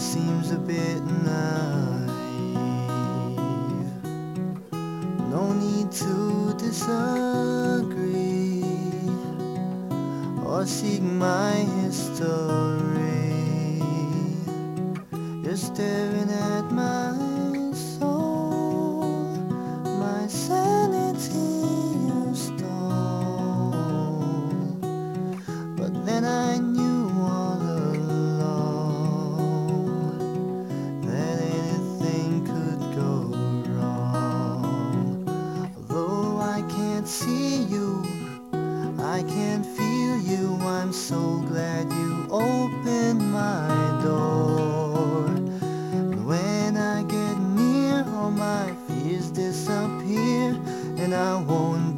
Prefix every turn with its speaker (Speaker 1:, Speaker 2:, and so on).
Speaker 1: seems a bit naive. No need to disagree or seek my history. Just I'm so glad you opened my door. When I get near, all my fears disappear, and I won't